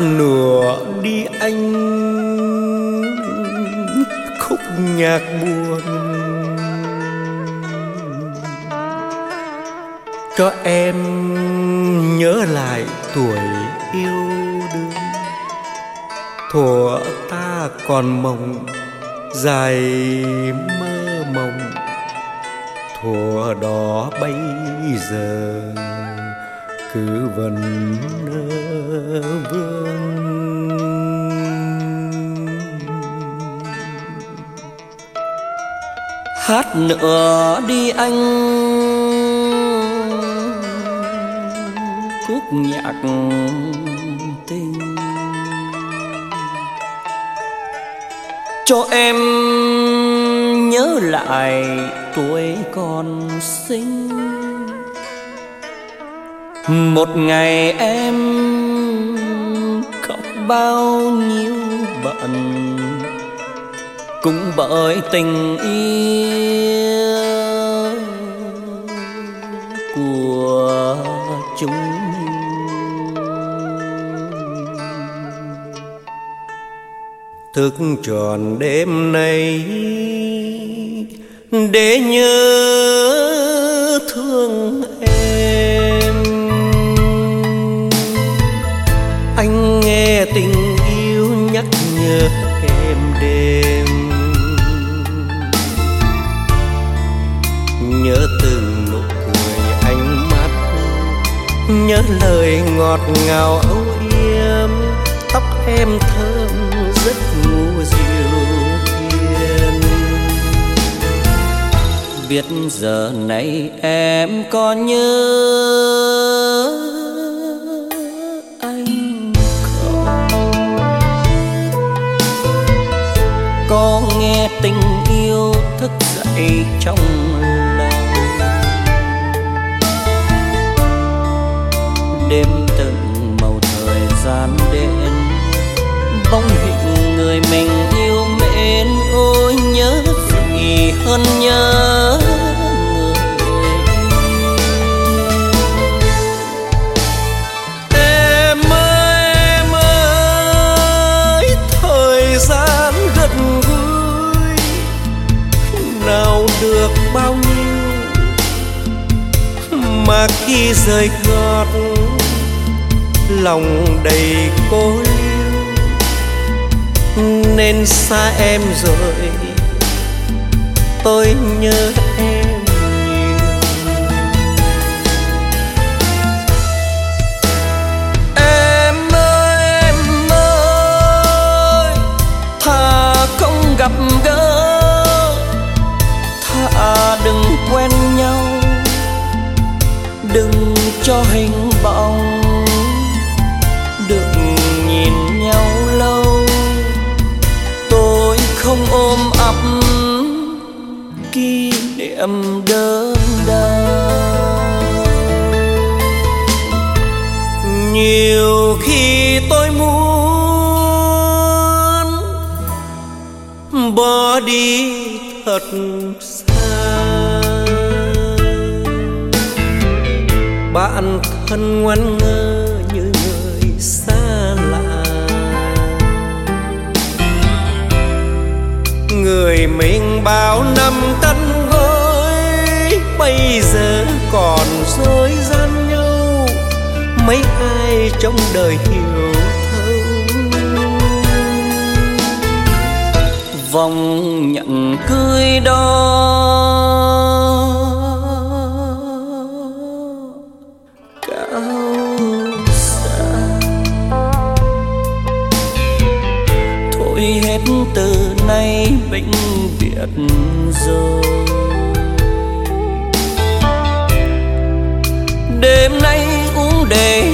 nửa đi anh, khúc nhạc buồn. Cho em nhớ lại tuổi yêu đương, thuở ta còn mộng, dài mơ mộng, thuở đó bây giờ cứ vần vương. Hát nữa đi anh, khúc nhạc tình. Cho em nhớ lại tuổi còn xinh một ngày em khóc bao nhiêu bận cũng bởi tình yêu của chúng. Thức tròn đêm nay để nhớ thương em. Nhở em đêm. Nhớ từng nụ cười ánh mắt, nhớ lời ngọt ngào âu yếm. Tóc em thơm giấc ngủ dịu hiền. Biết giờ này em có nhớ gian đến bóng hình người mình yêu mến, ôi nhớ gì hơn nhớ người. Em ơi em thời gian gần gũi nào được bao nhiêu mà khi rời gót lòng đầy cô liêu nên xa em rồi, tôi nhớ em nhiều. Em ơi em ơi, thà không gặp gỡ, thà đừng quen nhau. Đừng cho hình em đơn đớn đau. Nhiều khi tôi muốn bỏ đi thật xa. Bạn thân ngoan ngơ như người xa lạ. Người mình bao năm tân mấy ai trong đời hiểu thấu. Vòng nhận cưới đó cao xa. Thôi hết từ nay bệnh biệt rồi. Đêm nay day.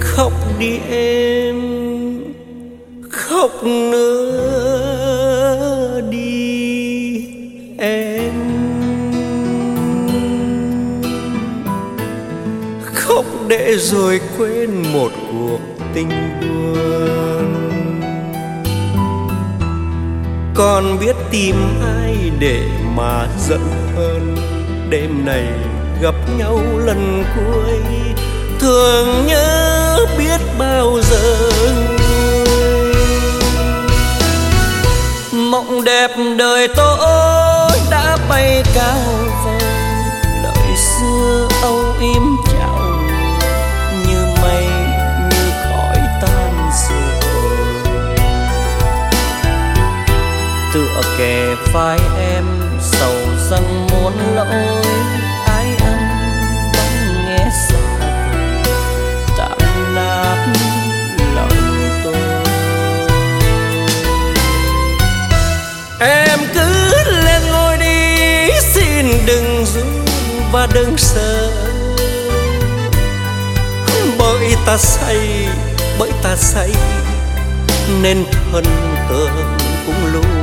Khóc đi em, khóc nữa đi em. Khóc để rồi quên một cuộc tình buồn. Còn biết tìm ai để mà giận hơn. Đêm này gặp nhau lần cuối thường nhớ biết bao giờ. Mộng đẹp đời tôi đã bay cao vời lời xưa âu yếm chào như mây, như khói tan rồi tựa kề vai em, sầu rằng muốn lỗi. Giữ và đừng sợ. Bởi ta say, bởi ta say, nên thân tường cũng luôn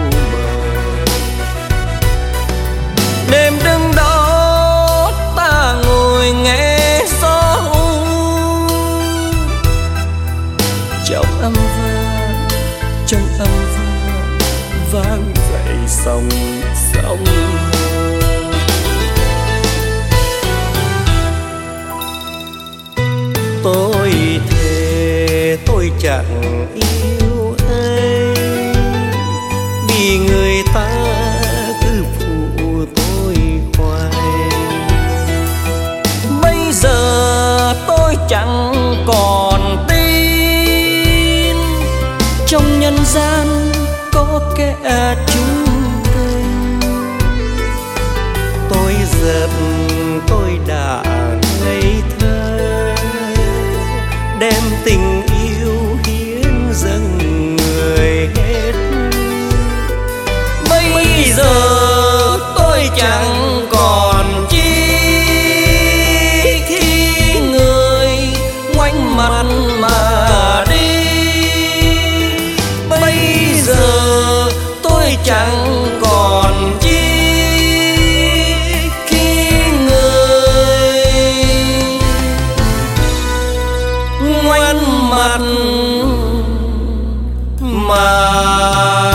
tôi chẳng còn tin. Trong nhân gian có kẻ chung tình tôi giận ngoảnh mặt mà